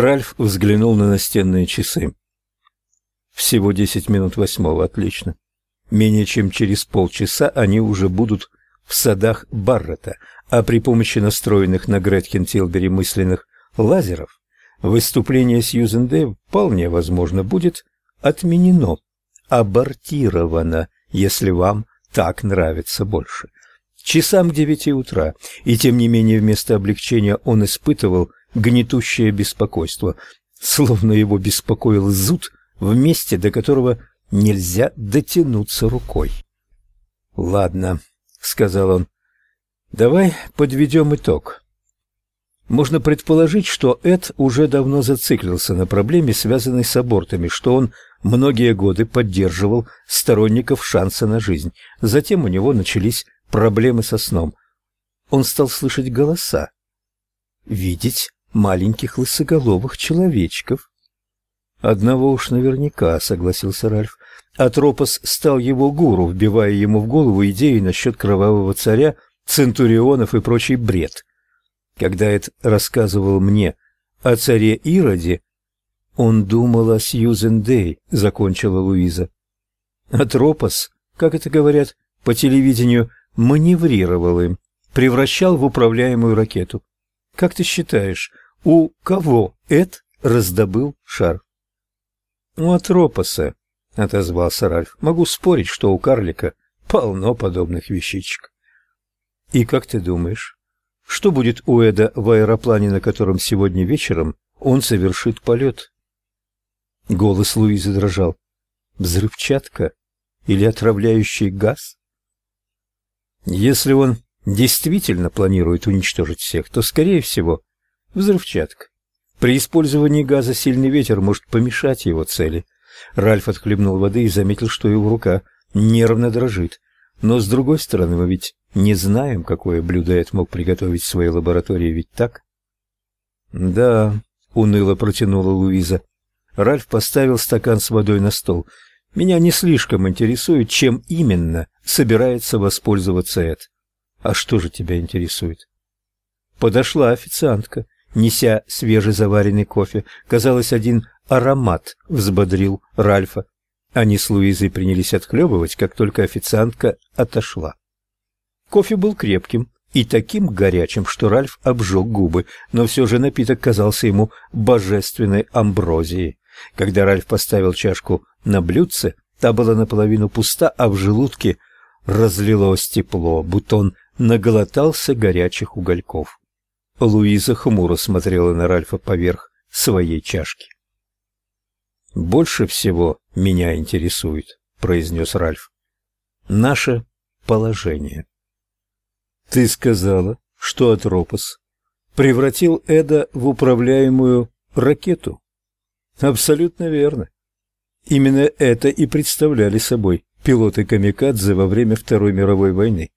Ральф взглянул на настенные часы. Всего десять минут восьмого, отлично. Менее чем через полчаса они уже будут в садах Баррета, а при помощи настроенных на Гретхен Тилбери мысленных лазеров выступление Сьюзен Дэй вполне возможно будет отменено, абортировано, если вам так нравится больше. Часам к девяти утра, и тем не менее вместо облегчения он испытывал гнетущее беспокойство, словно его беспокоил зуд в месте, до которого нельзя дотянуться рукой. «Ладно», — сказал он, — «давай подведем итог». Можно предположить, что Эд уже давно зациклился на проблеме, связанной с абортами, что он многие годы поддерживал сторонников шанса на жизнь. Затем у него начались проблемы со сном. Он стал слышать голоса, видеть маленьких лысоголовых человечков. Одного уж наверняка, согласился Ральф. Атропос стал его гуру, вбивая ему в голову идеи насчет кровавого царя, центурионов и прочий бред. Когда Эд рассказывал мне о царе Ироде, он думал о Сьюзен Дэй, закончила Луиза. Атропос, как это говорят по телевидению, маневрировал им, превращал в управляемую ракету. Как ты считаешь, у кого Эд раздобыл шар? У Атропоса, отозвался Ральф. Могу спорить, что у карлика полно подобных вещичек. И как ты думаешь, что будет у Эда в аэроплане, на котором сегодня вечером он совершит полет? Голос Луизы дрожал. Взрывчатка или отравляющий газ? Если он действительно планирует уничтожить всех, то, скорее всего, взрывчатка. При использовании газа сильный ветер может помешать его цели. Ральф отхлебнул воды и заметил, что его рука нервно дрожит. Но с другой стороны, мы ведь не знаем, какое блюдо Эд мог приготовить в своей лаборатории, ведь так? Да, уныло протянула Луиза. Ральф поставил стакан с водой на стол. Меня не слишком интересует, чем именно собирается воспользоваться Эд. А что же тебя интересует? Подошла официантка, неся свежезаваренный кофе. Казалось, один аромат взбодрил Ральфа. Они с Луизой принялись отхлебывать, как только официантка отошла. Кофе был крепким и таким горячим, что Ральф обжег губы, но все же напиток казался ему божественной амброзией. Когда Ральф поставил чашку на блюдце, та была наполовину пуста, а в желудке разлилось тепло, будто он наглотался горячих угольков. Луиза хмуро смотрела на Ральфа поверх своей чашки. «Больше всего меня интересует», — произнес Ральф, — «наше положение». Ты сказала, что Атропос превратил Эда в управляемую ракету. Абсолютно верно. Именно это и представляли собой пилоты камикадзе во время Второй мировой войны.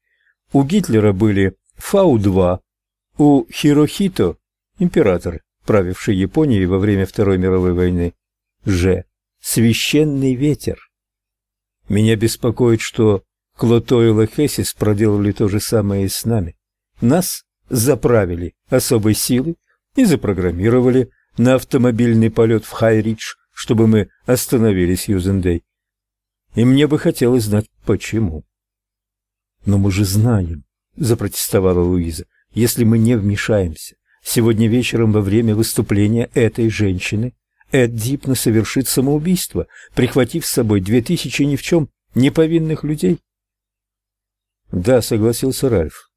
У Гитлера были Фау-2, у Хирохито, император, правивший Японией во время Второй мировой войны, Ж. Священный ветер. Меня беспокоит, что Клотойл и Хессис проделали то же самое и с нами. Нас заправили особой силой и запрограммировали на автомобильный полет в Хайридж, чтобы мы остановились Юзендей. И мне бы хотелось знать, почему. Но мы же знаем, запротестовала Луиза, если мы не вмешаемся. Сегодня вечером во время выступления этой женщины Эд Дипна совершит самоубийство, прихватив с собой две тысячи ни в чем не повинных людей. Да, согласился Ральф.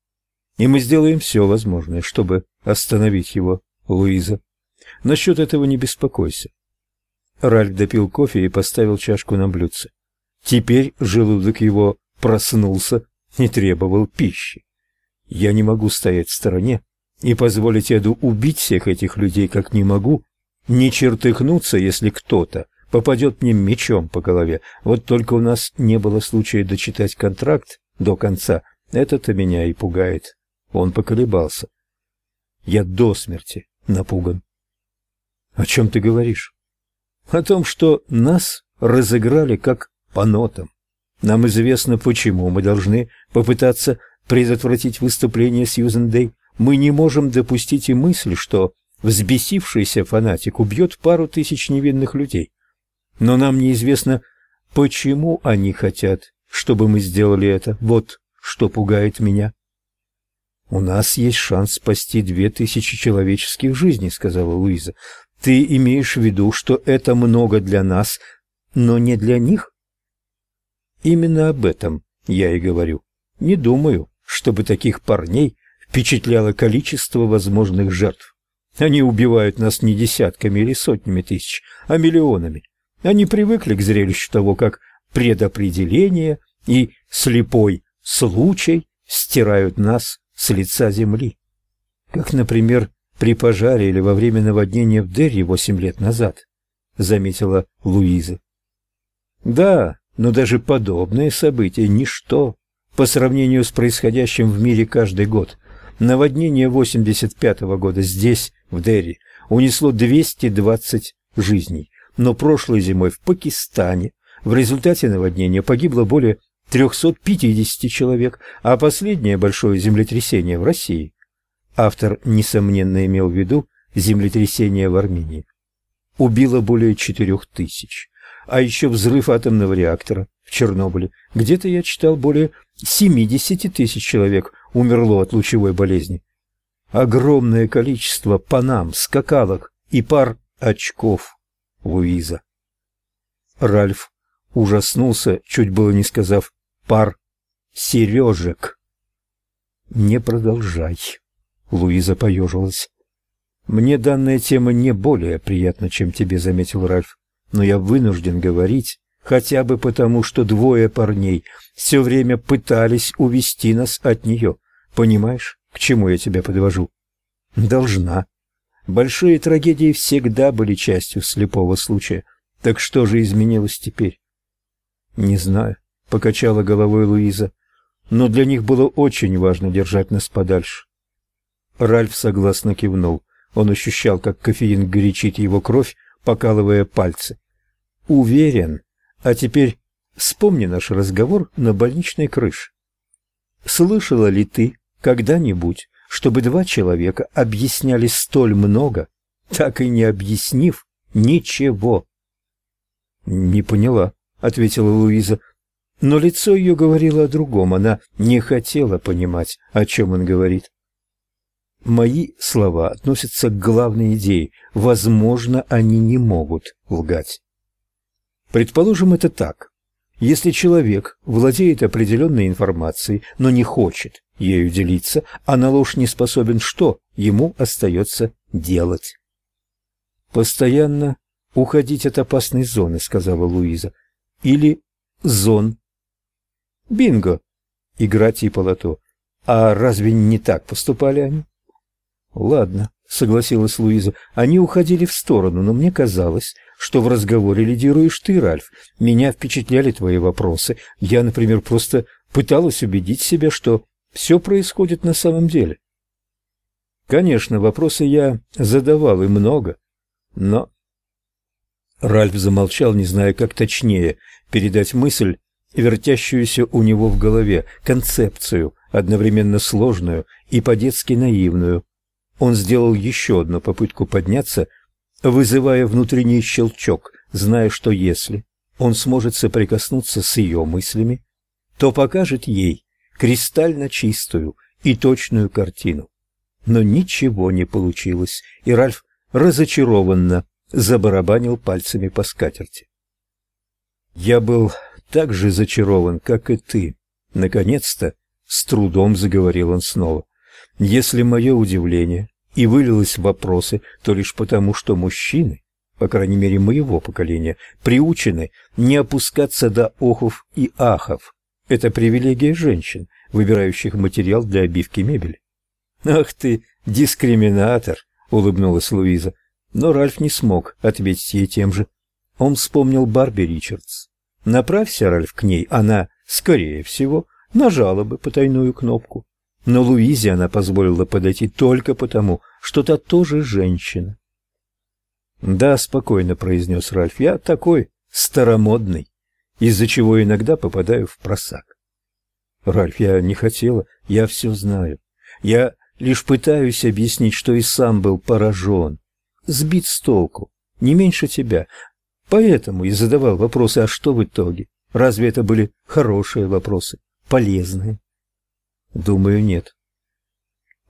И мы сделаем все возможное, чтобы остановить его, Луиза. Насчет этого не беспокойся. Ральф допил кофе и поставил чашку на блюдце. Теперь желудок его проснулся и требовал пищи. Я не могу стоять в стороне и позволить Эду убить всех этих людей, как не могу, не чертыхнуться, если кто-то попадет мне мечом по голове. Вот только у нас не было случая дочитать контракт, до конца. Это-то меня и пугает. Он поколебался. Я до смерти напуган. О чем ты говоришь? О том, что нас разыграли как по нотам. Нам известно почему. Мы должны попытаться предотвратить выступление Сьюзен Дэй. Мы не можем допустить и мысли, что взбесившийся фанатик убьет пару тысяч невинных людей. Но нам неизвестно, почему они хотят, чтобы мы сделали это. Вот что пугает меня. У нас есть шанс спасти две тысячи человеческих жизней, сказала Луиза. Ты имеешь в виду, что это много для нас, но не для них? Именно об этом я и говорю. Не думаю, чтобы таких парней впечатляло количество возможных жертв. Они убивают нас не десятками или сотнями тысяч, а миллионами. Они привыкли к зрелищу того, как предопределение и слепой случай стирают нас с лица земли. Как, например, при пожаре или во время наводнения в Дерри восемь лет назад, заметила Луиза. Да, но даже подобные события ничто по сравнению с происходящим в мире каждый год. Наводнение 85 -го года здесь, в Дерри, унесло 220 жизней, но прошлой зимой в Пакистане в результате наводнения погибло более 350 человек, а последнее большое землетрясение в России. Автор несомненно имел в виду землетрясение в Армении. Убило более четырех тысяч а еще взрыв атомного реактора в Чернобыле. Где-то я читал, более 70 тысяч человек умерло от лучевой болезни. Огромное количество панам, скакалок и пар очков, Луиза. Ральф ужаснулся, чуть было не сказав пар сережек. «Не продолжай», — Луиза поежилась. «Мне данная тема не более приятна, чем тебе», — заметил Ральф но я вынужден говорить, хотя бы потому, что двое парней все время пытались увести нас от нее. Понимаешь, к чему я тебя подвожу? Должна. Большие трагедии всегда были частью слепого случая. Так что же изменилось теперь? Не знаю, покачала головой Луиза. Но для них было очень важно держать нас подальше. Ральф согласно кивнул. Он ощущал, как кофеин горячит его кровь, покалывая пальцы. Уверен. А теперь вспомни наш разговор на больничной крыше. Слышала ли ты когда-нибудь, чтобы два человека объясняли столь много, так и не объяснив ничего? Не поняла, ответила Луиза. Но лицо ее говорило о другом. Она не хотела понимать, о чем он говорит. Мои слова относятся к главной идее. Возможно, они не могут лгать. Предположим это так. Если человек владеет определенной информацией, но не хочет ею делиться, а на ложь не способен, что ему остается делать? Постоянно уходить от опасной зоны, сказала Луиза. Или зон. Бинго. Игра типа лото. А разве не так поступали они? Ладно, согласилась Луиза. Они уходили в сторону, но мне казалось, что в разговоре лидируешь ты, Ральф. Меня впечатляли твои вопросы. Я, например, просто пыталась убедить себя, что все происходит на самом деле. Конечно, вопросы я задавал и много, но Ральф замолчал, не зная, как точнее передать мысль, вертящуюся у него в голове, концепцию, одновременно сложную и по-детски наивную. Он сделал еще одну попытку подняться, вызывая внутренний щелчок, зная, что если он сможет соприкоснуться с ее мыслями, то покажет ей кристально чистую и точную картину. Но ничего не получилось, и Ральф разочарованно забарабанил пальцами по скатерти. «Я был так же зачарован, как и ты. Наконец-то, с трудом заговорил он снова. Если мое удивление и вылилось в вопросы, то лишь потому, что мужчины, по крайней мере моего поколения, приучены не опускаться до охов и ахов. Это привилегия женщин, выбирающих материал для обивки мебели. «Ах ты, дискриминатор!» — улыбнулась Луиза. Но Ральф не смог ответить ей тем же. Он вспомнил Барби Ричардс. Направься, Ральф, к ней, она, скорее всего, нажала бы потайную кнопку но Луизе она позволила подойти только потому, что та тоже женщина. «Да, спокойно», — произнес Ральф, — «я такой старомодный, из-за чего иногда попадаю в просак». «Ральф, я не хотела, я все знаю. Я лишь пытаюсь объяснить, что и сам был поражен, сбит с толку, не меньше тебя. Поэтому и задавал вопросы, а что в итоге? Разве это были хорошие вопросы, полезные? Думаю, нет.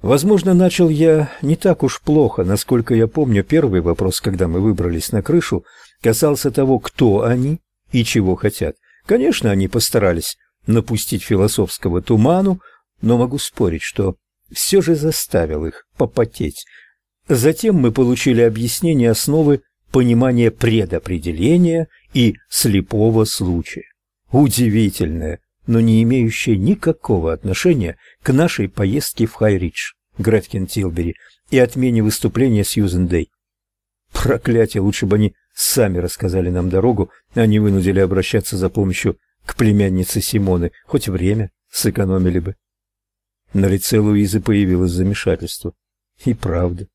Возможно, начал я не так уж плохо. Насколько я помню, первый вопрос, когда мы выбрались на крышу, касался того, кто они и чего хотят. Конечно, они постарались напустить философского туману, но могу спорить, что все же заставил их попотеть. Затем мы получили объяснение основы понимания предопределения и слепого случая. Удивительное, но не имеющее никакого отношения к нашей поездке в Хайридж, Гретхен Тилбери, и отмене выступления Сьюзен Дэй. Проклятие, лучше бы они сами рассказали нам дорогу, а не вынудили обращаться за помощью к племяннице Симоны, хоть время сэкономили бы. На лице Луизы появилось замешательство. И правда.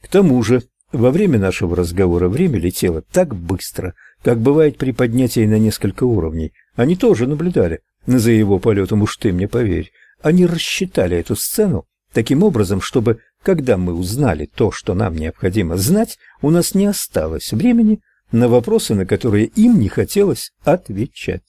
К тому же, во время нашего разговора время летело так быстро, как бывает при поднятии на несколько уровней. Они тоже наблюдали за его полетом, уж ты мне поверь. Они рассчитали эту сцену таким образом, чтобы, когда мы узнали то, что нам необходимо знать, у нас не осталось времени на вопросы, на которые им не хотелось отвечать.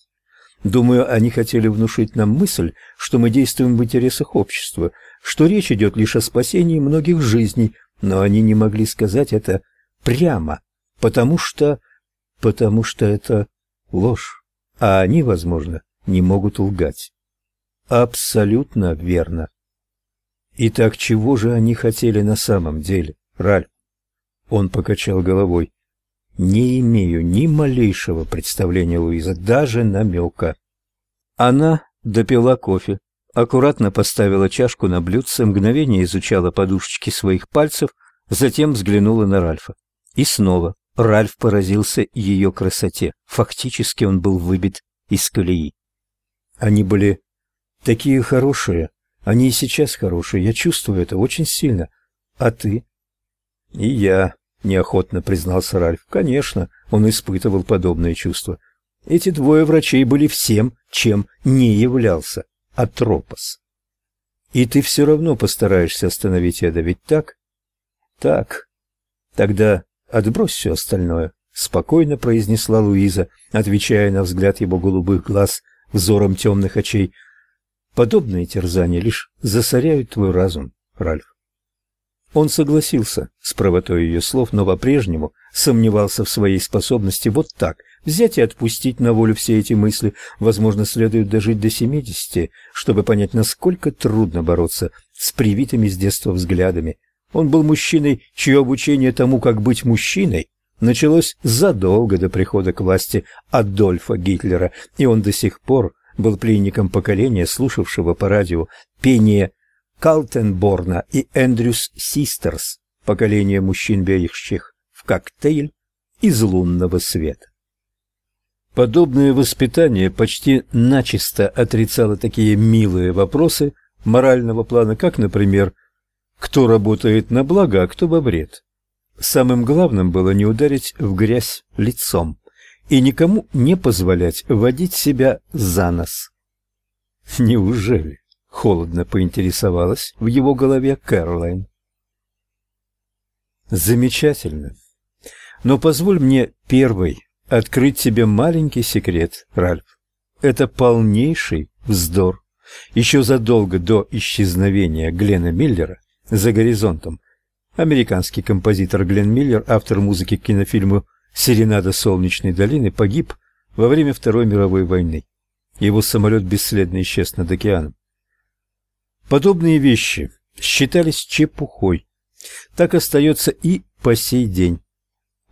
Думаю, они хотели внушить нам мысль, что мы действуем в интересах общества, что речь идет лишь о спасении многих жизней, но они не могли сказать это прямо, потому что потому что это ложь, а они, возможно, не могут лгать. Абсолютно верно. Итак, чего же они хотели на самом деле, Ральф? Он покачал головой. Не имею ни малейшего представления, Луиза, даже намека. Она допила кофе, аккуратно поставила чашку на блюдце, мгновение изучала подушечки своих пальцев, затем взглянула на Ральфа. И снова Ральф поразился ее красоте. Фактически он был выбит из колеи. Они были такие хорошие. Они и сейчас хорошие. Я чувствую это очень сильно. А ты? И я, неохотно признался Ральф. Конечно, он испытывал подобные чувства. Эти двое врачей были всем, чем не являлся Атропос. И ты все равно постараешься остановить это, ведь так? Так. Тогда отбрось все остальное, спокойно произнесла Луиза, отвечая на взгляд его голубых глаз взором темных очей. Подобные терзания лишь засоряют твой разум, Ральф. Он согласился с правотой ее слов, но по-прежнему сомневался в своей способности вот так взять и отпустить на волю все эти мысли. Возможно, следует дожить до семидесяти, чтобы понять, насколько трудно бороться с привитыми с детства взглядами. Он был мужчиной, чье обучение тому, как быть мужчиной, началось задолго до прихода к власти Адольфа Гитлера, и он до сих пор был пленником поколения, слушавшего по радио пение Калтенборна и Эндрюс Систерс, поколение мужчин, берегущих в коктейль из лунного света. Подобное воспитание почти начисто отрицало такие милые вопросы морального плана, как, например, кто работает на благо, а кто во вред. Самым главным было не ударить в грязь лицом и никому не позволять водить себя за нос. Неужели? холодно поинтересовалась в его голове Кэролайн. Замечательно. Но позволь мне первой открыть тебе маленький секрет, Ральф. Это полнейший вздор. Еще задолго до исчезновения Глена Миллера за горизонтом американский композитор Глен Миллер, автор музыки к кинофильму «Серенада солнечной долины», погиб во время Второй мировой войны. Его самолет бесследно исчез над океаном. Подобные вещи считались чепухой. Так остается и по сей день.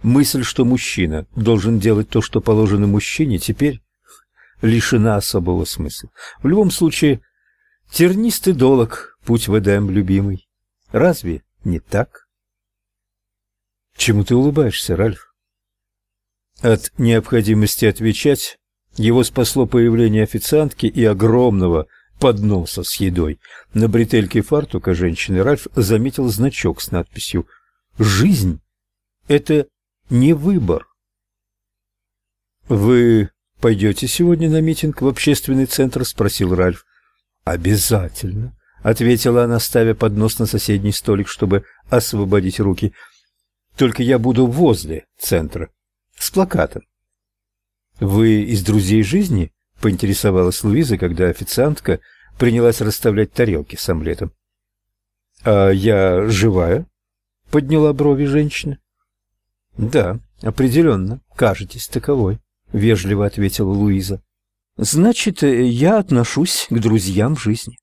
Мысль, что мужчина должен делать то, что положено мужчине, теперь лишена особого смысла. В любом случае, тернистый долог, путь в Эдем, любимый. Разве не так? Чему ты улыбаешься, Ральф? От необходимости отвечать его спасло появление официантки и огромного подноса с едой. На бретельке фартука женщины Ральф заметил значок с надписью «Жизнь – это не выбор. Вы пойдете сегодня на митинг в общественный центр, спросил Ральф. Обязательно, ответила она, ставя поднос на соседний столик, чтобы освободить руки. Только я буду возле центра с плакатом. Вы из друзей жизни? поинтересовалась Луиза, когда официантка принялась расставлять тарелки с омлетом. А я живая? подняла брови женщина. Да, определенно, кажетесь таковой, вежливо ответила Луиза. Значит, я отношусь к друзьям жизни.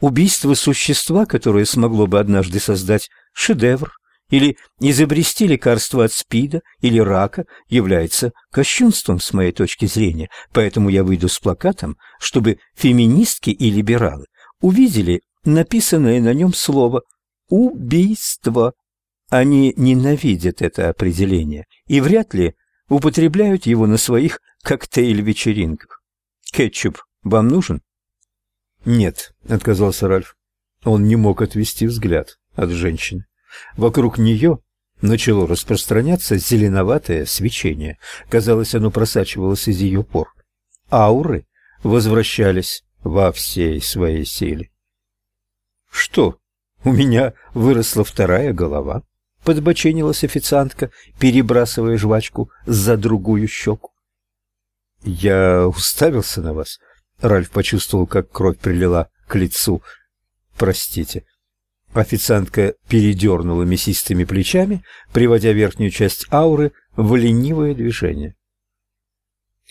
Убийство существа, которое смогло бы однажды создать шедевр или изобрести лекарство от СПИДа или рака, является кощунством с моей точки зрения, поэтому я выйду с плакатом, чтобы феминистки и либералы увидели написанное на нем слово «убийство». Они ненавидят это определение и вряд ли употребляют его на своих коктейль-вечеринках. Кетчуп вам нужен? «Нет», — отказался Ральф. Он не мог отвести взгляд от женщины. Вокруг нее начало распространяться зеленоватое свечение. Казалось, оно просачивалось из ее пор. Ауры возвращались во всей своей силе. «Что, у меня выросла вторая голова?» — подбоченилась официантка, перебрасывая жвачку за другую щеку. «Я уставился на вас», Ральф почувствовал, как кровь прилила к лицу. «Простите». Официантка передернула мясистыми плечами, приводя верхнюю часть ауры в ленивое движение.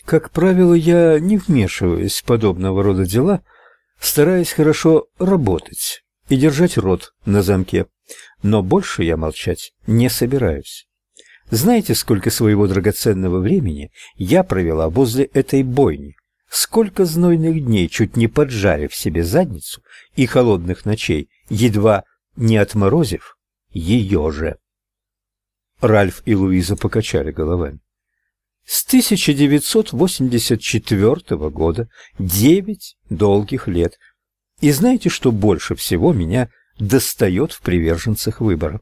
Как правило, я не вмешиваюсь в подобного рода дела, стараясь хорошо работать и держать рот на замке. Но больше я молчать не собираюсь. Знаете, сколько своего драгоценного времени я провела возле этой бойни? Сколько знойных дней, чуть не поджарив себе задницу, и холодных ночей, едва не отморозив ее же. Ральф и Луиза покачали головами. С 1984 года девять долгих лет. И знаете, что больше всего меня достает в приверженцах выбора?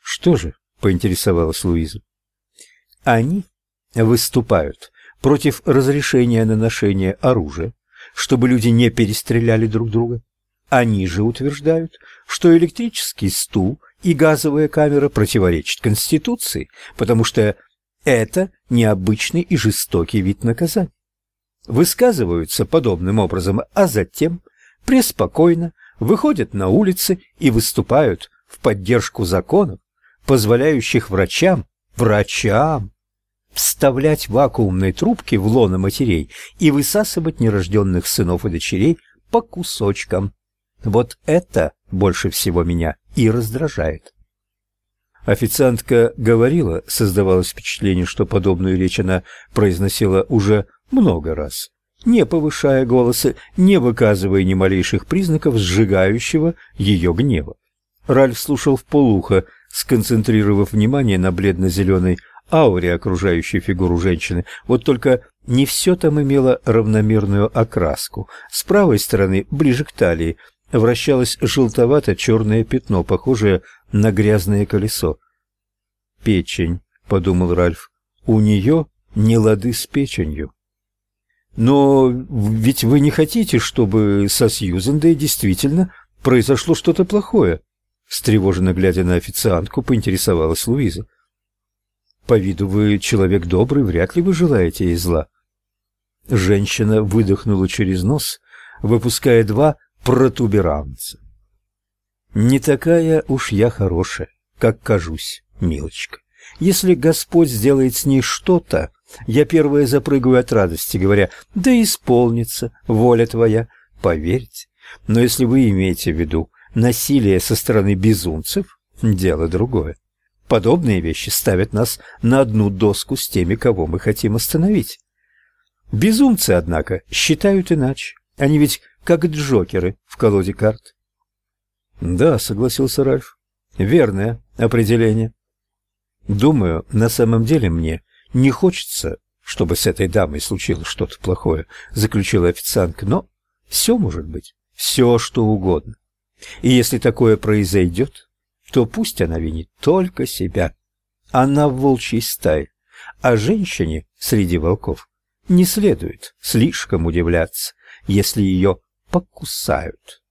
Что же, поинтересовалась Луиза. Они выступают против разрешения на ношение оружия, чтобы люди не перестреляли друг друга. Они же утверждают, что электрический стул и газовая камера противоречат Конституции, потому что это необычный и жестокий вид наказания. Высказываются подобным образом, а затем преспокойно выходят на улицы и выступают в поддержку законов, позволяющих врачам, врачам вставлять вакуумные трубки в лоно матерей и высасывать нерожденных сынов и дочерей по кусочкам. Вот это больше всего меня и раздражает. Официантка говорила, создавалось впечатление, что подобную речь она произносила уже много раз, не повышая голоса, не выказывая ни малейших признаков сжигающего ее гнева. Ральф слушал вполуха, сконцентрировав внимание на бледно-зеленой ауре, окружающей фигуру женщины. Вот только не все там имело равномерную окраску. С правой стороны, ближе к талии, вращалось желтовато-черное пятно, похожее на грязное колесо. «Печень», — подумал Ральф, — «у нее не лады с печенью». «Но ведь вы не хотите, чтобы со Сьюзендой действительно произошло что-то плохое?» Встревоженно глядя на официантку, поинтересовалась Луиза. По виду вы человек добрый, вряд ли вы желаете ей зла. Женщина выдохнула через нос, выпуская два протуберанца. Не такая уж я хорошая, как кажусь, милочка. Если Господь сделает с ней что-то, я первая запрыгаю от радости, говоря: "Да исполнится воля твоя". Поверьте. Но если вы имеете в виду насилие со стороны безумцев, дело другое. Подобные вещи ставят нас на одну доску с теми, кого мы хотим остановить. Безумцы, однако, считают иначе. Они ведь как джокеры в колоде карт. Да, согласился Ральф. Верное определение. Думаю, на самом деле мне не хочется, чтобы с этой дамой случилось что-то плохое, заключила официантка, но все может быть, все что угодно. И если такое произойдет, то пусть она винит только себя. Она в волчьей стае, а женщине среди волков не следует слишком удивляться, если ее покусают.